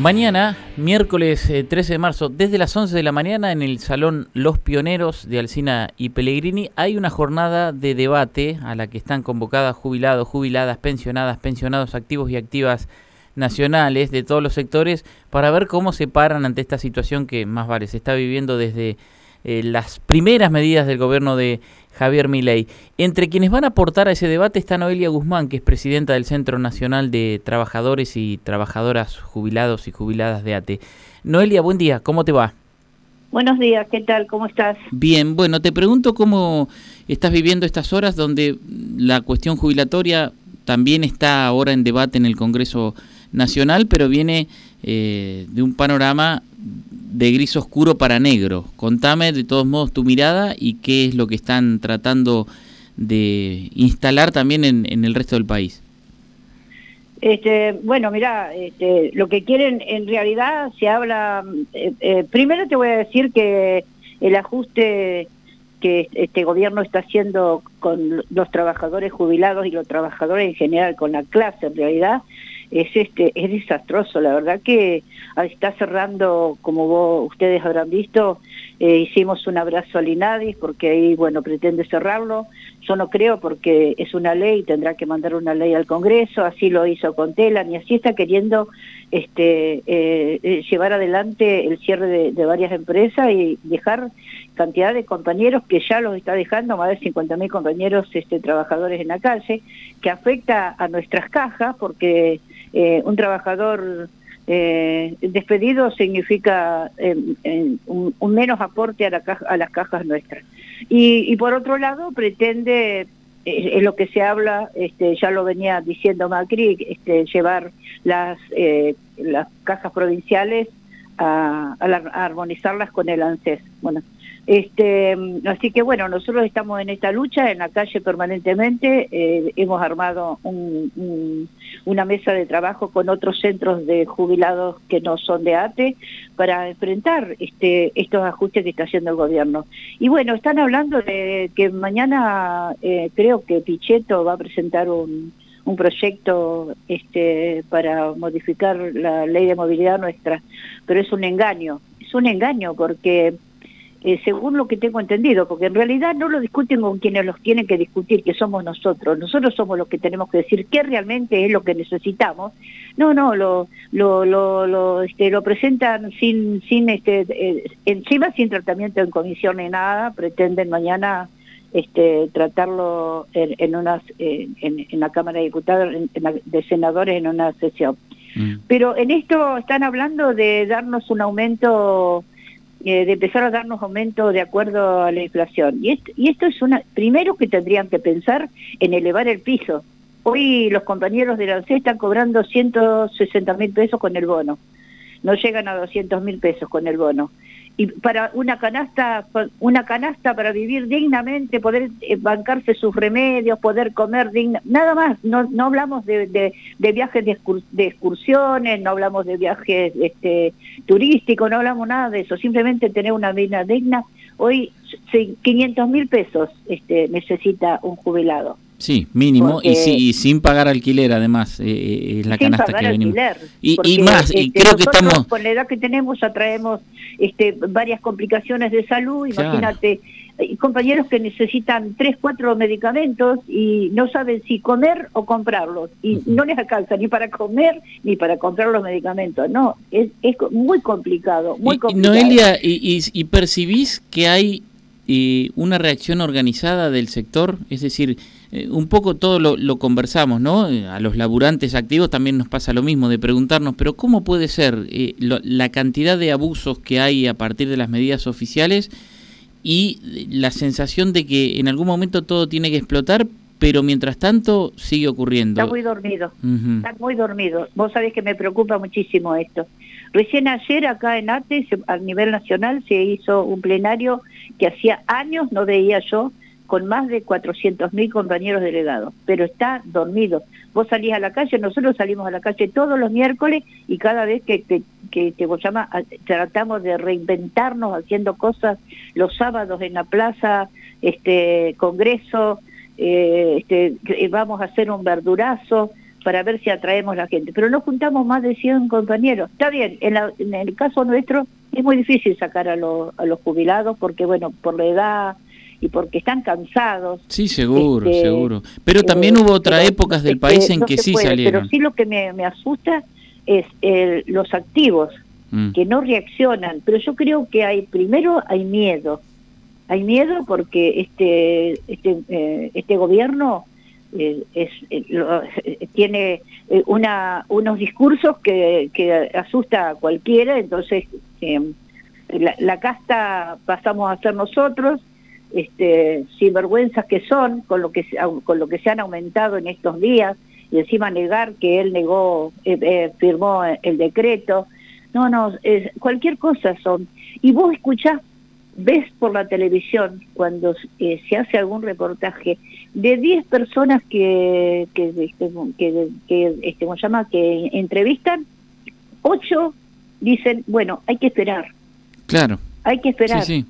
Mañana, miércoles 13 eh, de marzo, desde las 11 de la mañana en el Salón Los Pioneros de Alcina y Pellegrini hay una jornada de debate a la que están convocadas jubilados, jubiladas, pensionadas, pensionados activos y activas nacionales de todos los sectores para ver cómo se paran ante esta situación que más vale se está viviendo desde eh, las primeras medidas del gobierno de Javier Milei. Entre quienes van a aportar a ese debate está Noelia Guzmán, que es presidenta del Centro Nacional de Trabajadores y Trabajadoras Jubilados y Jubiladas de ATE. Noelia, buen día, ¿cómo te va? Buenos días, ¿qué tal? ¿Cómo estás? Bien, bueno, te pregunto cómo estás viviendo estas horas donde la cuestión jubilatoria también está ahora en debate en el Congreso Nacional, pero viene eh, de un panorama de gris oscuro para negro. Contame de todos modos tu mirada y qué es lo que están tratando de instalar también en, el resto del país. Este, bueno, mira, este, lo que quieren en realidad se habla. Eh, eh, primero te voy a decir que el ajuste que este gobierno está haciendo con los trabajadores jubilados y los trabajadores en general, con la clase en realidad, es este es desastroso. La verdad que está cerrando como vos ustedes habrán visto eh, hicimos un abrazo al INADIS porque ahí bueno pretende cerrarlo. Yo no creo porque es una ley tendrá que mandar una ley al Congreso así lo hizo con Telan y así está queriendo este eh, eh, llevar adelante el cierre de, de, varias empresas y dejar cantidad de compañeros que ya los está dejando más de 50 mil compañeros este trabajadores en la calle que afecta a nuestras cajas porque eh, un trabajador eh, despedido significa eh, un, menos aporte a, la a las cajas nuestras. Y, por otro lado, pretende, es lo que se habla, este, ya lo venía diciendo Macri, este, llevar las, las cajas provinciales a, a, armonizarlas con el ANSES. Bueno, este, así que bueno, nosotros estamos en esta lucha en la calle permanentemente, eh, hemos armado una mesa de trabajo con otros centros de jubilados que no son de ATE para enfrentar este, estos ajustes que está haciendo el gobierno. Y bueno, están hablando de que mañana eh, creo que Pichetto va a presentar un, un proyecto este, para modificar la ley de movilidad nuestra, pero es un engaño, es un engaño porque eh, según lo que tengo entendido, porque en realidad no lo discuten con quienes los tienen que discutir, que somos nosotros. Nosotros somos los que tenemos que decir qué realmente es lo que necesitamos. No, no, lo lo lo, lo, este, lo presentan sin sin este eh, encima sin tratamiento en comisión ni nada. Pretenden mañana este tratarlo en, en unas en, en, la Cámara de Diputados, en, de senadores en una sesión. Mm. Pero en esto están hablando de darnos un aumento eh, de empezar a darnos aumento de acuerdo a la inflación. Y, esto, y esto es una, primero que tendrían que pensar en elevar el piso. Hoy los compañeros de la ANSE están cobrando 160 mil pesos con el bono. No llegan a 200 mil pesos con el bono y para una canasta una canasta para vivir dignamente poder eh, bancarse sus remedios poder comer digna nada más. No no hablamos de, viajes de, excursiones no hablamos de viajes este turísticos no hablamos nada de eso. Simplemente tener una vida digna. Hoy 500 mil pesos este necesita un jubilado Sí, mínimo y, sin pagar alquiler además, eh, eh, es la canasta que venimos. y, y, más, y este, creo que estamos... Con la edad que tenemos ya traemos este, varias complicaciones de salud, imagínate, compañeros que necesitan tres, cuatro medicamentos y no saben si comer o comprarlos, y no les alcanza ni para comer ni para comprar los medicamentos, no, es, es muy complicado, muy complicado. Noelia, y, y percibís que hay eh, una reacción organizada del sector, es decir, eh, un poco todo lo, conversamos, ¿no? Eh, a los laburantes activos también nos pasa lo mismo, de preguntarnos, pero ¿cómo puede ser eh, la cantidad de abusos que hay a partir de las medidas oficiales y la sensación de que en algún momento todo tiene que explotar, pero mientras tanto sigue ocurriendo? Está muy dormido, está muy dormido. Vos sabés que me preocupa muchísimo esto. Recién ayer acá en ATE, a nivel nacional, se hizo un plenario que hacía años no veía yo, con más de 400.000 compañeros delegados, pero está dormido. Vos salís a la calle, nosotros salimos a la calle todos los miércoles y cada vez que, que, que te vos llama, tratamos de reinventarnos haciendo cosas los sábados en la plaza, este Congreso, eh, este, vamos a hacer un verdurazo, para ver si atraemos la gente. Pero no juntamos más de 100 compañeros. Está bien, en, en el caso nuestro es muy difícil sacar a, a los jubilados porque, bueno, por la edad y porque están cansados. Sí, seguro, este, seguro. Pero también hubo otras épocas del país en que sí salieron. Pero sí lo que me, asusta es el, los activos mm. que no reaccionan. Pero yo creo que hay, primero hay miedo. Hay miedo porque este, este, eh, este gobierno eh, es, eh, tiene una, unos discursos que, que asusta a cualquiera, entonces la, la, casta pasamos a ser nosotros, este, sinvergüenzas que son con lo que, con lo que se han aumentado en estos días y encima negar que él negó, eh, eh, firmó el decreto. No, no, cualquier cosa son. Y vos escuchás, ves por la televisión cuando eh, se hace algún reportaje de 10 personas que, que, este, que, que este, ¿cómo llama? que entrevistan, 8 dicen, bueno, hay que esperar. Claro. Hay que esperar. Sí, sí.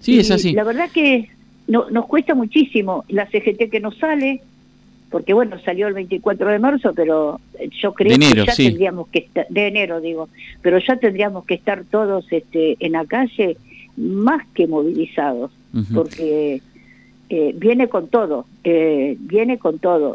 Sí, es así. La verdad que no, nos cuesta muchísimo la CGT que nos sale, porque bueno, salió el 24 de marzo, pero yo creo que ya tendríamos que estar, de enero digo, pero ya tendríamos que estar todos este, en la calle más que movilizados, porque eh, viene con todo, eh, viene con todo.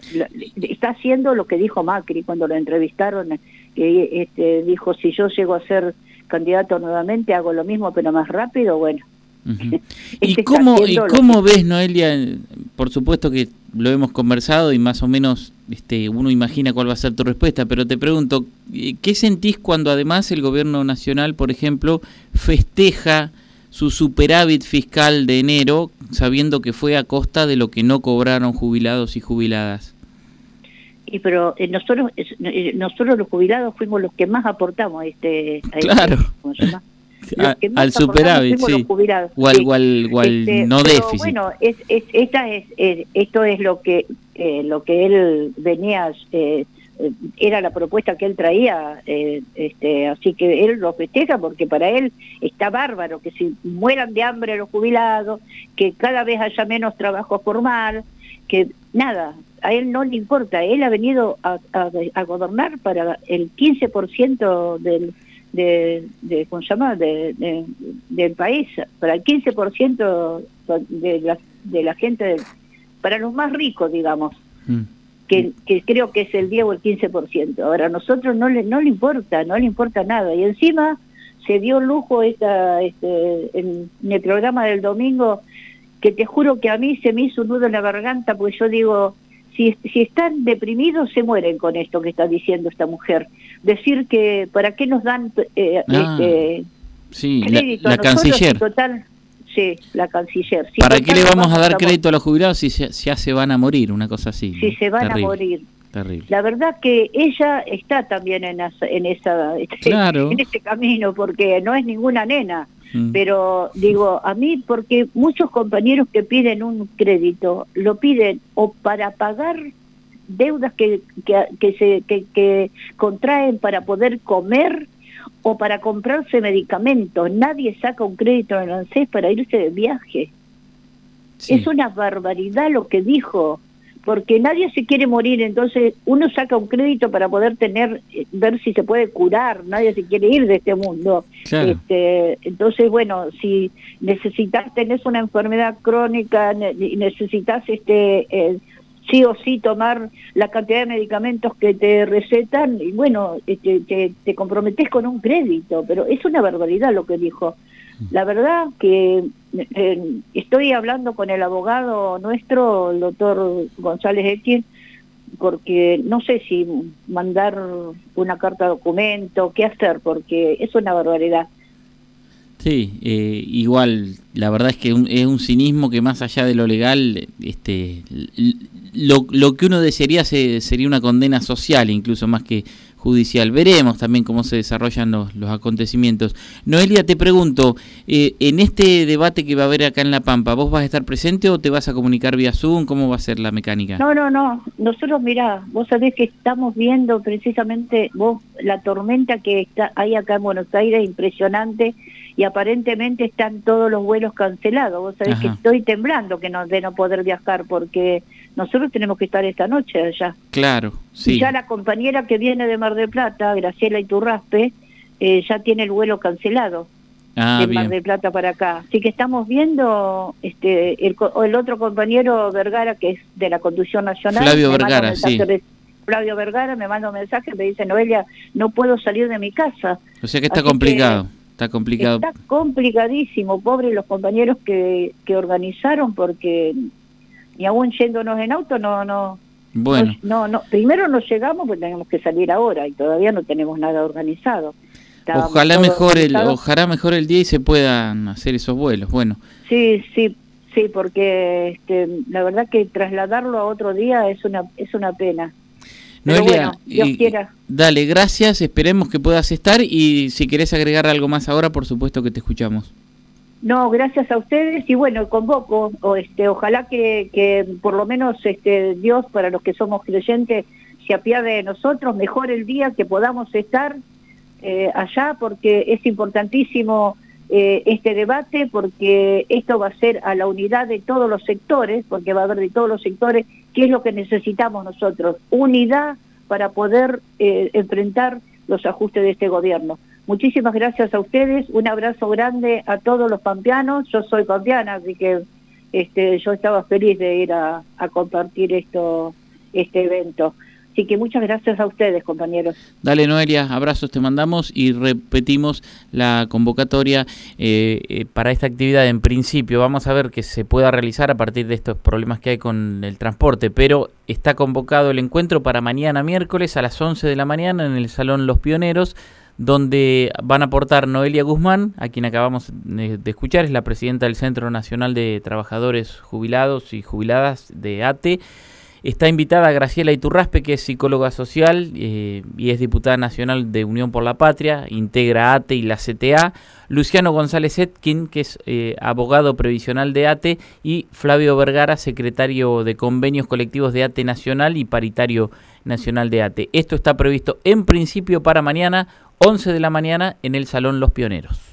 Está haciendo lo que dijo Macri cuando lo entrevistaron, que este, dijo, si yo llego a ser candidato nuevamente, hago lo mismo, pero más rápido, bueno ¿Y, este cómo, ¿Y cómo ves, Noelia? Por supuesto que lo hemos conversado y más o menos este, uno imagina cuál va a ser tu respuesta, pero te pregunto, eh, ¿qué sentís cuando además el gobierno nacional, por ejemplo, festeja su superávit fiscal de enero sabiendo que fue a costa de lo que no cobraron jubilados y jubiladas? Y pero eh, nosotros eh, nosotros los jubilados fuimos los que más aportamos a este, a este al superávit, sí. O al, este, no déficit. Bueno, es, es, esta es, esto es lo que eh, lo que él venía, eh, era la propuesta que él traía, eh, este, así que él lo festeja porque para él está bárbaro que si mueran de hambre los jubilados, que cada vez haya menos trabajo formal, que nada, a él no le importa, él ha venido a, a, a gobernar para el 15% del de, de ¿cómo se llama? De, del país, para el 15% de la, de la gente, para los más ricos, digamos, mm. que, que creo que es el 10 o el 15%. Ahora, a nosotros no le, no le importa, no le importa nada. Y encima se dio lujo esta, este, en, el programa del domingo, que te juro que a mí se me hizo un nudo en la garganta, porque yo digo, si, si están deprimidos se mueren con esto que está diciendo esta mujer. Decir que para qué nos dan eh, ah, este, sí, crédito la, canciller. Total, sí, la canciller. ¿Para qué le vamos, a dar crédito a los jubilados si ya se van a morir? Una cosa así. Si se van a morir. Terrible. La verdad que ella está también en, esa, en, esa, este, en ese camino, porque no es ninguna nena. Mm. Pero digo, a mí, porque muchos compañeros que piden un crédito, lo piden o para pagar deudas que, que, se, que, contraen para poder comer o para comprarse medicamentos. Nadie saca un crédito en el ANSES para irse de viaje. Es una barbaridad lo que dijo porque nadie se quiere morir, entonces uno saca un crédito para poder tener, eh, ver si se puede curar, nadie se quiere ir de este mundo. Este, entonces, bueno, si necesitas, tenés una enfermedad crónica y necesitas este, eh, sí o sí tomar la cantidad de medicamentos que te recetan, y bueno, este, te, te comprometes con un crédito, pero es una barbaridad lo que dijo. La verdad que eh, estoy hablando con el abogado nuestro, el doctor González Etienne, porque no sé si mandar una carta de documento, qué hacer, porque es una barbaridad. Sí, eh, igual, la verdad es que es un cinismo que más allá de lo legal, este, lo, lo que uno desearía sería una condena social, incluso más que judicial. Veremos también cómo se desarrollan los, los acontecimientos. Noelia, te pregunto, eh, en este debate que va a haber acá en La Pampa, ¿vos vas a estar presente o te vas a comunicar vía Zoom? ¿Cómo va a ser la mecánica? No, no, no. Nosotros, mirá, vos sabés que estamos viendo precisamente vos la tormenta que está, hay acá en Buenos Aires, impresionante, y aparentemente están todos los vuelos cancelados. Vos sabés que estoy temblando que no, de no poder viajar porque nosotros tenemos que estar esta noche allá. Claro, sí. Y ya la compañera que viene de Mar del Plata, Graciela Iturraspe, eh, ya tiene el vuelo cancelado. Ah, de Mar del Plata para acá. Así que estamos viendo este el, el otro compañero Vergara, que es de la Conducción Nacional. Flavio Vergara, sí. Flavio Vergara me manda un mensaje, me dice, Noelia, no puedo salir de mi casa. O sea que está complicado. Está complicado. Está complicadísimo, pobre los compañeros que, que organizaron, porque ni aún yéndonos en auto no, no, bueno. No, no, primero no llegamos porque tenemos que salir ahora y todavía no tenemos nada organizado. ojalá mejor el, ojalá mejor el día y se puedan hacer esos vuelos. Bueno. Sí, sí, sí, porque este, la verdad que trasladarlo a otro día es una es una pena. Noelia, dale, gracias, esperemos que puedas estar y si querés agregar algo más ahora, por supuesto que te escuchamos. No, gracias a ustedes y bueno, convoco, o este, ojalá que, que por lo menos este, Dios, para los que somos creyentes, se apiade de nosotros, mejor el día que podamos estar eh, allá porque es importantísimo eh, este debate porque esto va a ser a la unidad de todos los sectores, porque va a haber de todos los sectores, qué es lo que necesitamos nosotros, unidad para poder eh, enfrentar los ajustes de este gobierno. Muchísimas gracias a ustedes, un abrazo grande a todos los pampeanos, yo soy pampeana, así que este, yo estaba feliz de ir a, a compartir esto, este evento. Así que muchas gracias a ustedes, compañeros. Dale, Noelia, abrazos te mandamos y repetimos la convocatoria eh, eh, para esta actividad. En principio, vamos a ver que se pueda realizar a partir de estos problemas que hay con el transporte, pero está convocado el encuentro para mañana miércoles a las 11 de la mañana en el Salón Los Pioneros donde van a aportar Noelia Guzmán, a quien acabamos de escuchar, es la presidenta del Centro Nacional de Trabajadores Jubilados y Jubiladas de ATE, Está invitada Graciela Iturraspe, que es psicóloga social eh, y es diputada nacional de Unión por la Patria, integra ATE y la CTA. Luciano González Etkin, que es eh, abogado previsional de ATE, y Flavio Vergara, secretario de convenios colectivos de ATE Nacional y paritario nacional de ATE. Esto está previsto en principio para mañana, 11 de la mañana, en el Salón Los Pioneros.